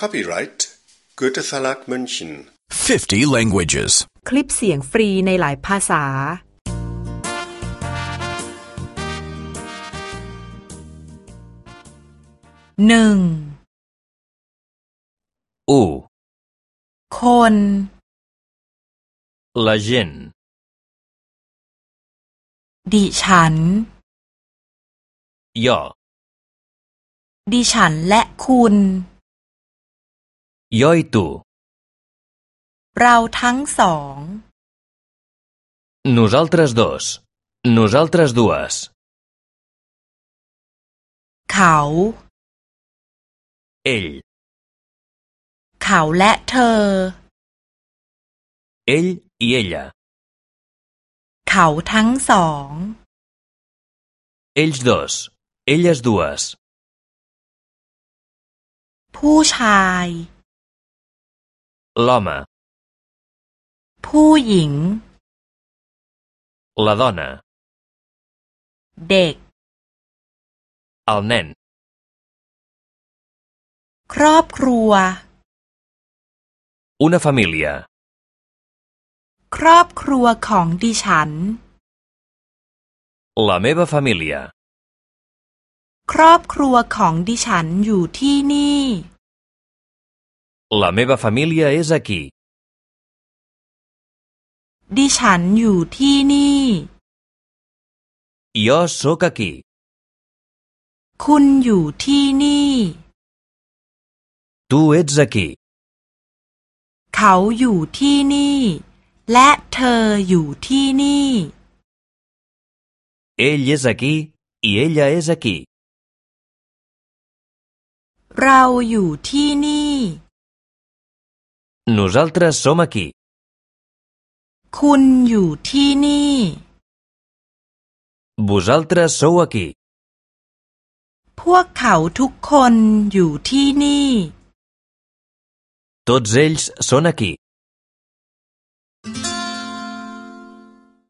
Copyright Goethe Verlag München 50 languages. คลิปเสียงฟรีในหลายภาษา หนึ่ง U. คน La gent. ดิฉัน Jo. ดิฉันและคุณ Jo i tu. เราทั้งสอง Nosaltres dos. Nosaltres dues. เขา Ell. เขาและเธอ Ell i ella. เขาทั้งสอง Ells dos. Elles dues. ผู้ชาย L'home. ผู้หญิง La dona. เด็ก El nen. ครอบครัว Una família. ครอบครัวของดิฉัน La meva família. ครอบครัวของดิฉันอยู่ที่นี่ La meva família és aquí. ดิฉันอยู่ที่นี่ Jo sóc aquí. คุณอยู่ที่นี่ Tu ets aquí. เขาอยู่ที่นี่ และเธออยู่ที่นี่ Ell és aquí i ella és aquí. เราอยู่ที่นี่ Nosaltres som aquí. คุณอยู่ที่นี่ Vosaltres sou aquí. พวกเขาทุกคนอยู่ที่นี่ Tots ells són aquí.